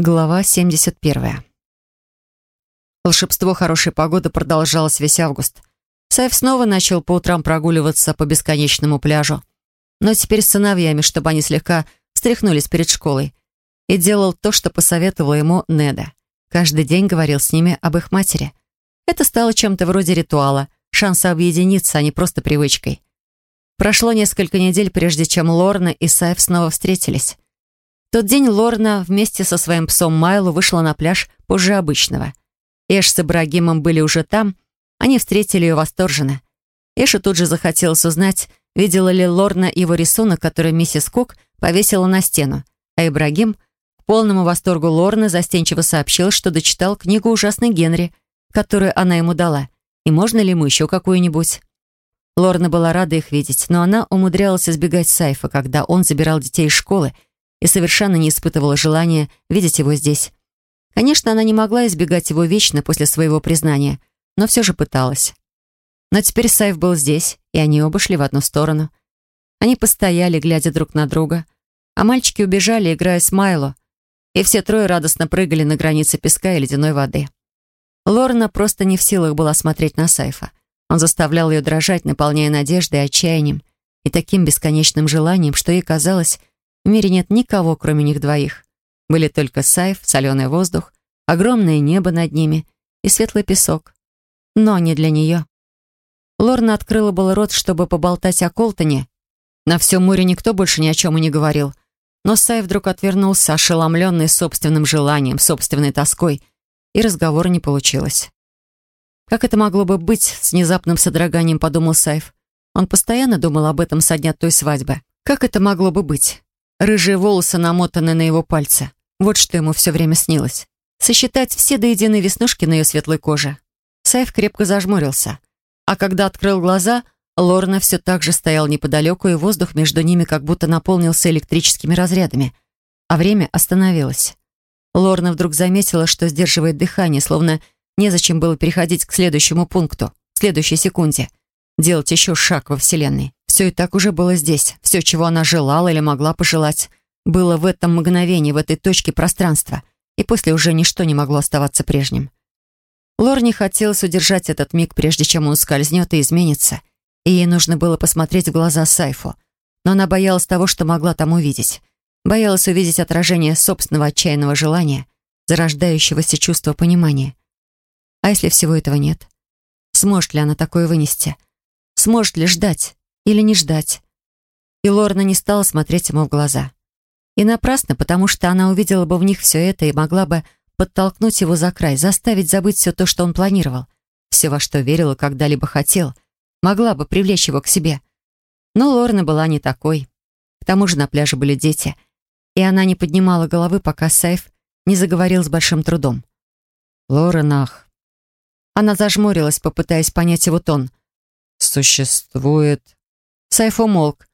Глава 71. Волшебство хорошей погоды продолжалось весь август. Сайф снова начал по утрам прогуливаться по бесконечному пляжу. Но теперь с сыновьями, чтобы они слегка встряхнулись перед школой. И делал то, что посоветовала ему Неда. Каждый день говорил с ними об их матери. Это стало чем-то вроде ритуала, шанса объединиться, а не просто привычкой. Прошло несколько недель, прежде чем Лорна и Сайф снова встретились тот день Лорна вместе со своим псом Майлу вышла на пляж позже обычного. Эш с Ибрагимом были уже там, они встретили ее восторженно. Эшу тут же захотелось узнать, видела ли Лорна его рисунок, который миссис Кук повесила на стену, а Ибрагим, к полному восторгу Лорны, застенчиво сообщил, что дочитал книгу «Ужасный Генри», которую она ему дала, и можно ли ему еще какую-нибудь. Лорна была рада их видеть, но она умудрялась избегать Сайфа, когда он забирал детей из школы, и совершенно не испытывала желания видеть его здесь. Конечно, она не могла избегать его вечно после своего признания, но все же пыталась. Но теперь Сайф был здесь, и они оба шли в одну сторону. Они постояли, глядя друг на друга, а мальчики убежали, играя с Майло, и все трое радостно прыгали на границе песка и ледяной воды. Лорна просто не в силах была смотреть на Сайфа. Он заставлял ее дрожать, наполняя надеждой отчаянием, и таким бесконечным желанием, что ей казалось, в мире нет никого, кроме них двоих. Были только сайф, соленый воздух, огромное небо над ними и светлый песок. Но не для нее. Лорна открыла был рот, чтобы поболтать о Колтоне. На всем море никто больше ни о чем и не говорил. Но Сай вдруг отвернулся, ошеломленный собственным желанием, собственной тоской, и разговора не получилось. Как это могло бы быть, с внезапным содроганием подумал Сайф. Он постоянно думал об этом со дня той свадьбы. Как это могло бы быть? Рыжие волосы намотаны на его пальцы. Вот что ему все время снилось. Сосчитать все до единой веснушки на ее светлой коже. Сайф крепко зажмурился. А когда открыл глаза, Лорна все так же стоял неподалеку, и воздух между ними как будто наполнился электрическими разрядами. А время остановилось. Лорна вдруг заметила, что сдерживает дыхание, словно незачем было переходить к следующему пункту, к следующей секунде. Делать еще шаг во Вселенной. Все и так уже было здесь. Все, чего она желала или могла пожелать, было в этом мгновении, в этой точке пространства. И после уже ничто не могло оставаться прежним. Лор не хотелось удержать этот миг, прежде чем он скользнет и изменится. И ей нужно было посмотреть в глаза Сайфу. Но она боялась того, что могла там увидеть. Боялась увидеть отражение собственного отчаянного желания, зарождающегося чувства понимания. А если всего этого нет? Сможет ли она такое вынести? Сможет ли ждать? Или не ждать. И Лорна не стала смотреть ему в глаза. И напрасно, потому что она увидела бы в них все это и могла бы подтолкнуть его за край, заставить забыть все то, что он планировал, все, во что верил и когда-либо хотел, могла бы привлечь его к себе. Но Лорна была не такой. К тому же на пляже были дети, и она не поднимала головы, пока Сайф не заговорил с большим трудом. «Лоренах». Она зажмурилась, попытаясь понять его тон. «Существует Сайф умолк.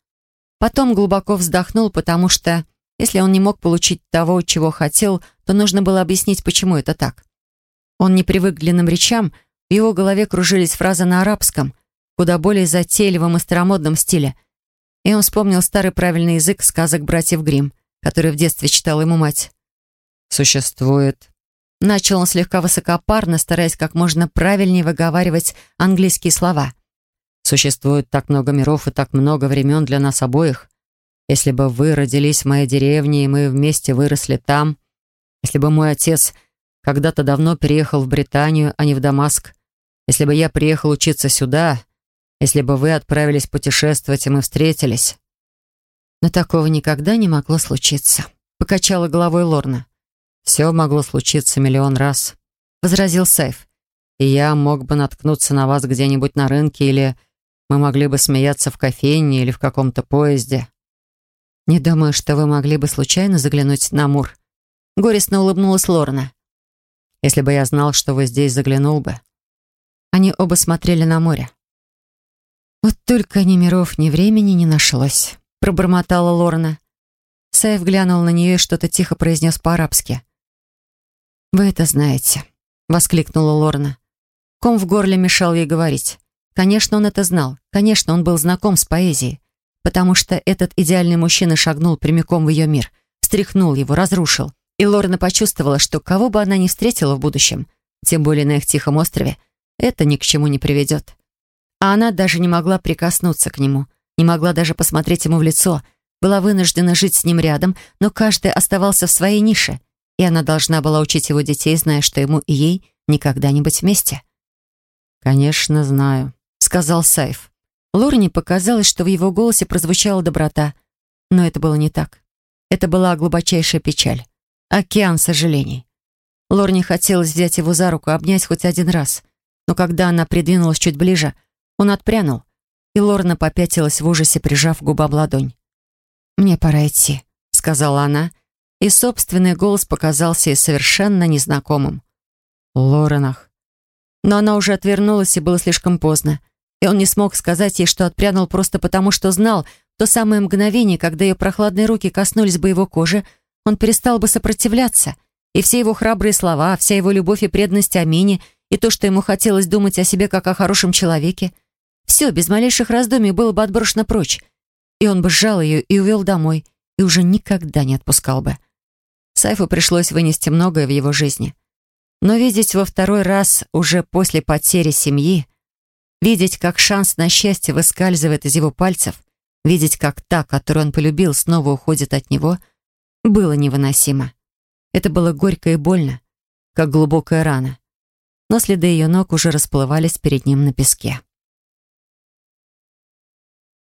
Потом глубоко вздохнул, потому что, если он не мог получить того, чего хотел, то нужно было объяснить, почему это так. Он не привык к длинным речам, в его голове кружились фразы на арабском, куда более затейливом и старомодном стиле. И он вспомнил старый правильный язык сказок братьев Гримм, который в детстве читала ему мать. «Существует». Начал он слегка высокопарно, стараясь как можно правильнее выговаривать английские слова – Существует так много миров и так много времен для нас обоих. Если бы вы родились в моей деревне, и мы вместе выросли там, если бы мой отец когда-то давно переехал в Британию, а не в Дамаск, если бы я приехал учиться сюда, если бы вы отправились путешествовать, и мы встретились. Но такого никогда не могло случиться. Покачала головой Лорна. «Все могло случиться миллион раз», — возразил Сайф. «И я мог бы наткнуться на вас где-нибудь на рынке или мы могли бы смеяться в кофейне или в каком-то поезде. Не думаю, что вы могли бы случайно заглянуть на Мур. Горестно улыбнулась Лорна. Если бы я знал, что вы здесь, заглянул бы. Они оба смотрели на море. Вот только ни миров, ни времени не нашлось, пробормотала Лорна. Саев глянул на нее и что-то тихо произнес по-арабски. «Вы это знаете», — воскликнула Лорна. Ком в горле мешал ей говорить. Конечно, он это знал. Конечно, он был знаком с поэзией. Потому что этот идеальный мужчина шагнул прямиком в ее мир, встряхнул его, разрушил. И Лорна почувствовала, что кого бы она ни встретила в будущем, тем более на их тихом острове, это ни к чему не приведет. А она даже не могла прикоснуться к нему, не могла даже посмотреть ему в лицо, была вынуждена жить с ним рядом, но каждый оставался в своей нише, и она должна была учить его детей, зная, что ему и ей никогда не быть вместе. «Конечно, знаю», — сказал Сайф. Лорне показалось, что в его голосе прозвучала доброта, но это было не так. Это была глубочайшая печаль, океан сожалений. Лорне хотелось взять его за руку, обнять хоть один раз, но когда она придвинулась чуть ближе, он отпрянул, и Лорна попятилась в ужасе, прижав губам ладонь. «Мне пора идти», — сказала она, и собственный голос показался ей совершенно незнакомым. «Лоренах». Но она уже отвернулась, и было слишком поздно. И он не смог сказать ей, что отпрянул просто потому, что знал, то самое мгновение, когда ее прохладные руки коснулись бы его кожи, он перестал бы сопротивляться, и все его храбрые слова, вся его любовь и преданность Амине, и то, что ему хотелось думать о себе как о хорошем человеке, все, без малейших раздумий, было бы отброшено прочь, и он бы сжал ее и увел домой, и уже никогда не отпускал бы. Сайфу пришлось вынести многое в его жизни. Но видеть во второй раз, уже после потери семьи, видеть, как шанс на счастье выскальзывает из его пальцев, видеть, как та, которую он полюбил, снова уходит от него, было невыносимо. Это было горько и больно, как глубокая рана. Но следы ее ног уже расплывались перед ним на песке.